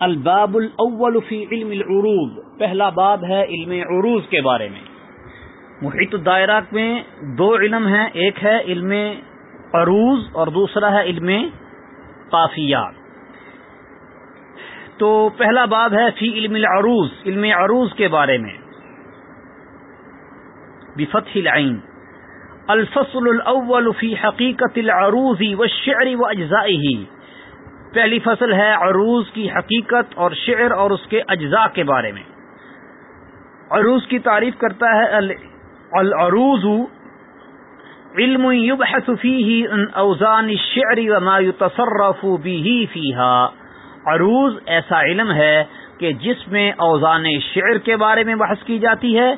الباب الاول فی علم العروض. پہلا باب ہے علم عروض کے بارے میں. محیط الدائرہ میں دو علم ہیں، ایک ہے علم عروض اور دوسرا ہے علم قافیات. تو پہلا باب ہے فی علم العروض، علم عروض کے بارے میں. بفتح العین. الفصل الاول فی حقیقت العروض والشعر واجزائه پہلی فصل ہے عروض کی حقیقت اور شعر اور اس کے اجزاء کے بارے میں۔ عروض کی تعریف کرتا ہے العروض علم يبحث فيه عن اوزان الشعر وما يتصرف به فيها عروض ایسا علم ہے کہ جس میں اوزان شعر کے بارے میں بحث کی جاتی ہے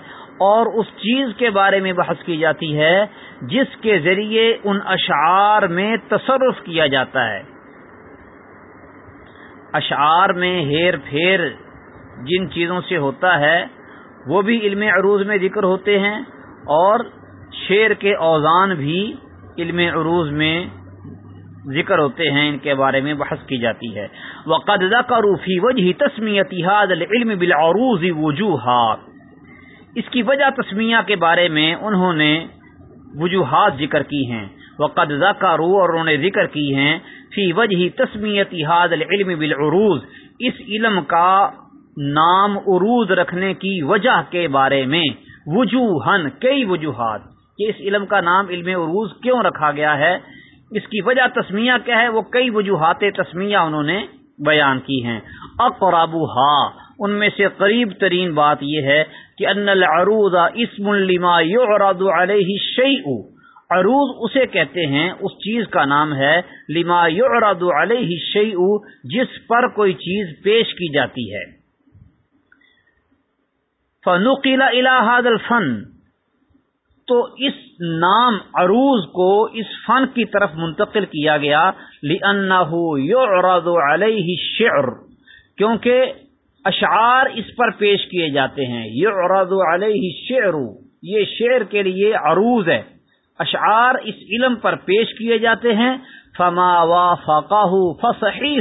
اور اس چیز کے بارے میں بحث کی جاتی ہے جس کے ذریعے ان اشعار میں تصرف کیا جاتا ہے۔ اشعار میں ہیر پھیر جن چیزوں سے ہوتا ہے، وہ بھی علم عروض میں ذکر ہوتے ہیں اور شعر کے اوزان بھی علم عروض میں ذکر ہوتے ہیں، ان کے بارے میں بحث کی جاتی ہے۔ وہ کا روفی وجہ تسمیتی علم بالعروض وجوہات اس کی وجہ تسمیہ کے بارے میں انہوں نے وجوہات ذکر کی ہیں۔ وہ کا رو اور انہوں نے ذکر کی ہیں فی وجہ تسمیت حاد العلم بالعروض، اس علم کا نام عروض رکھنے کی وجہ کے بارے میں وجوہن کئی وجوہات۔ کہ اس علم کا نام علم عروض کیوں رکھا گیا ہے؟ اس کی وجہ تسمیہ کیا ہے؟ وہ کئی وجوہات تسمیہ انہوں نے بیان کی ہیں۔ اقرابو ان میں سے قریب ترین بات یہ ہے کہ ان العروض اسم لما يعرض علیہ شیء عروض اسے کہتے ہیں، اس چیز کا نام ہے، لما يعرض علیہ شیء جس پر کوئی چیز پیش کی جاتی ہے۔ فنقل الى هذا الفن۔ تو اس نام عروض کو اس فن کی طرف منتقل کیا گیا لانه يعرض علیہ الشعر۔ کیونکہ اشعار اس پر پیش کیے جاتے ہیں یہ عرض علیہ شعر یہ شعر کے لیے عروض ہے۔ اشعار اس علم پر پیش کیے جاتے ہیں، فما وا فقہ فصحی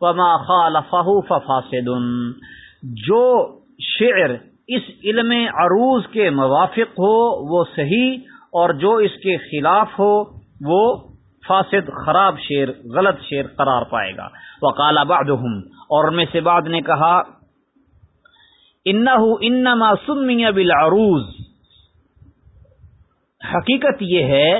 وما خالفہ ففاسد۔ جو شعر اس علم عروض کے موافق ہو، وہ صحیح، اور جو اس کے خلاف ہو، وہ فاسد، خراب شعر، غلط شعر قرار پائے گا۔ وقال بعضهم اور میں سے بعد نے کہا انما سمی بالعروض۔ حقیقت یہ ہے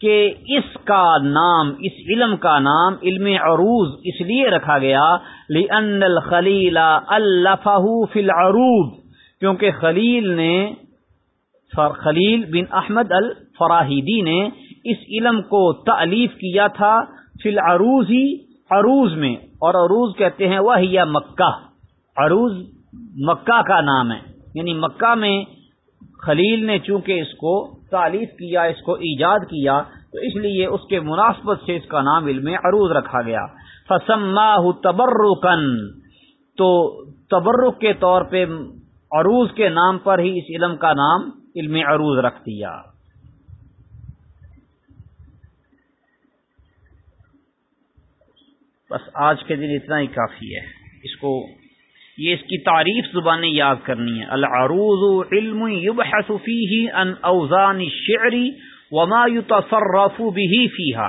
کہ اس کا نام، اس علم کا نام علم عروض اس لیے رکھا گیا لأن الخلیل الفہ فی العروض، کیونکہ خلیل نے خلیل بن احمد الفراہیدی نے اس علم کو تعلیف کیا تھا فی العروض ہی عروض میں، اور عروض کہتے ہیں وہ یا مکہ، عروض مکہ کا نام ہے۔ یعنی مکہ میں خلیل نے چونکہ اس کو تعلیف کیا، اس کو ایجاد کیا، تو اس لیے اس کے مناسبت سے اس کا نام علم عروض رکھا گیا۔ فسما تبرکن تو تبرک کے طور پہ عروض کے نام پر ہی اس علم کا نام علم عروض رکھ دیا۔ بس آج کے دن اتنا ہی کافی ہے۔ اس کو یہ اس کی تعریف زبانیں یاد کرنی ہے العروض علم يبحث فيه عن اوزان الشعر وما يتصرف به فيها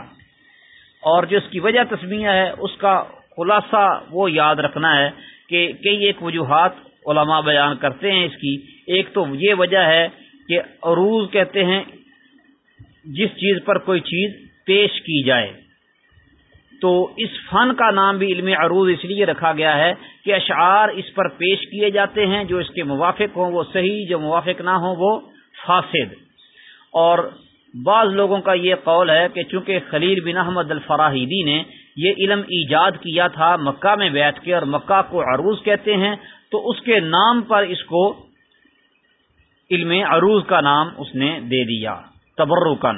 اور جو اس کی وجہ تسمیہ ہے، اس کا خلاصہ وہ یاد رکھنا ہے کہ کئی ایک وجوہات علماء بیان کرتے ہیں اس کی۔ ایک تو یہ وجہ ہے کہ عروض کہتے ہیں، جس چیز پر کوئی چیز پیش کی جائے۔ تو اس فن کا نام بھی علم عروض اس لیے رکھا گیا ہے کہ اشعار اس پر پیش کیے جاتے ہیں، جو اس کے موافق ہوں وہ صحیح، جو موافق نہ ہوں وہ فاسد۔ اور بعض لوگوں کا یہ قول ہے کہ چونکہ خلیل بن احمد الفراہیدی نے یہ علم ایجاد کیا تھا، مکہ میں بیٹھ کے اور مکہ کو عروض کہتے ہیں، تو اس کے نام پر اس کو علم عروض کا نام اس نے دے دیا، تبرکن۔